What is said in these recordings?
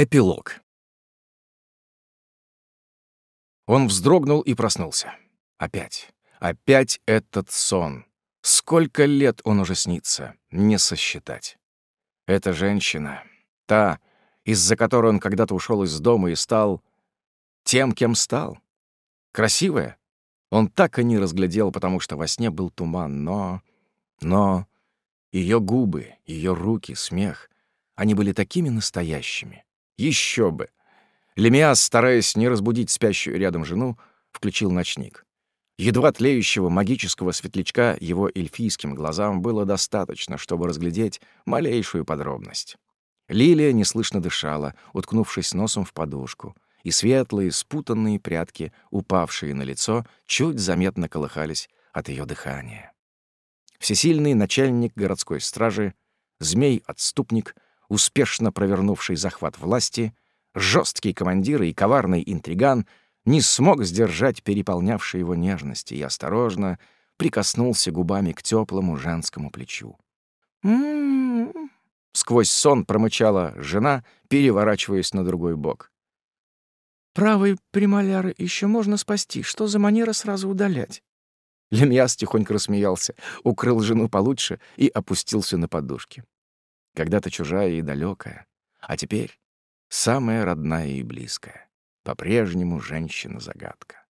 Эпилог. Он вздрогнул и проснулся. Опять. Опять этот сон. Сколько лет он уже снится, не сосчитать. Эта женщина, та, из-за которой он когда-то ушел из дома и стал тем, кем стал. Красивая? Он так и не разглядел, потому что во сне был туман, но... Но... Ее губы, ее руки, смех, они были такими настоящими. Еще бы! Лемиас, стараясь не разбудить спящую рядом жену, включил ночник. Едва тлеющего магического светлячка его эльфийским глазам было достаточно, чтобы разглядеть малейшую подробность. Лилия неслышно дышала, уткнувшись носом в подушку, и светлые, спутанные прядки, упавшие на лицо, чуть заметно колыхались от ее дыхания. Всесильный начальник городской стражи, змей-отступник — успешно провернувший захват власти, жесткий командир и коварный интриган не смог сдержать переполнявшей его нежности и осторожно прикоснулся губами к теплому женскому плечу. «М-м-м», сквозь сон промычала жена, переворачиваясь на другой бок. «Правый премоляр еще можно спасти. Что за манера сразу удалять?» Лемьяс тихонько рассмеялся, укрыл жену получше и опустился на подушки когда-то чужая и далекая, а теперь самая родная и близкая, по-прежнему женщина-загадка.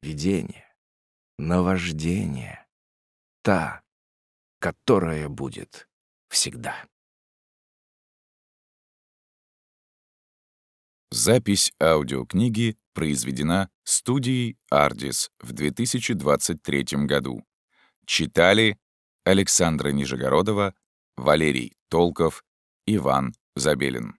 Видение, наваждение, та, которая будет всегда. Запись аудиокниги произведена студией «Ардис» в 2023 году. Читали Александра Нижегородова, Валерий Толков, Иван Забелин.